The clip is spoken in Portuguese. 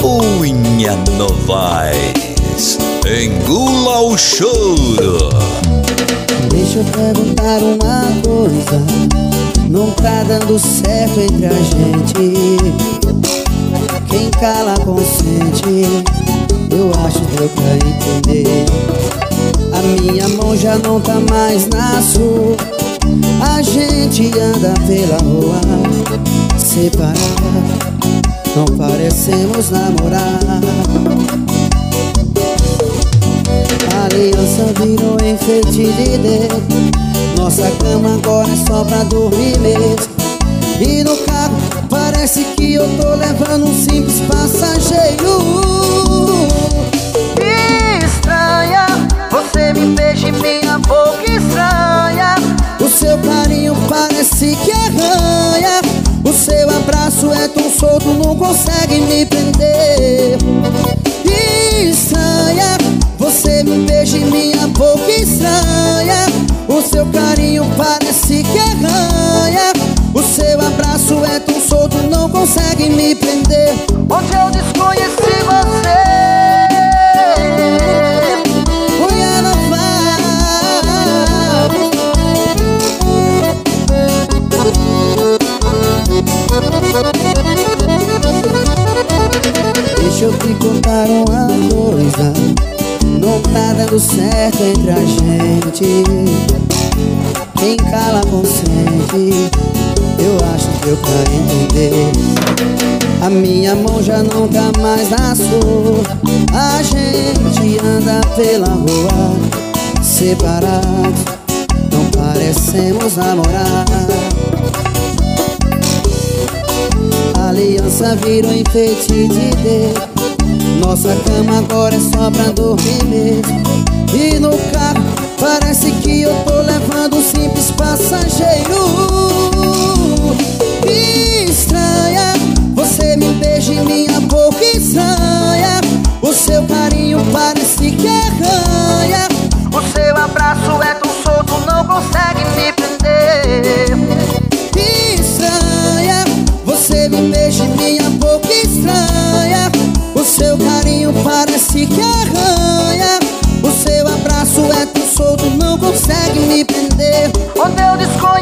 Cunha Novaes, engula o choro. Deixa eu perguntar uma coisa. Não tá dando certo entre a gente. Quem cala consente Eu acho que deu pra entender. A minha mão já não tá mais na sua. A gente anda pela rua Separado Não parecemos namorar. A aliança virou enfeite de dedo Nossa cama agora é só pra dormir mesmo. E no carro parece que eu tô levando um simples passageiro. Estranha, você me beija em minha boca estranha. O seu carinho parece que arranha não consegue me prender. Estranha você me beija em minha boca. Estranha O seu carinho parece que arranha. O seu abraço é tão solto, não consegue me prender. Onde eu Deixa eu te contar uma coisa. Não tá dando certo entre a gente. Quem cala consente. Eu acho que eu pra entender. A minha mão já não tá mais na sua. A gente anda pela rua Separados. Não parecemos namorar aliança virou enfeite de dedo Nossa cama agora é só pra dormir mesmo. E no carro parece que eu tô levando um simples passageiro é que solto, não consegue me prender. Onde eu desconheço.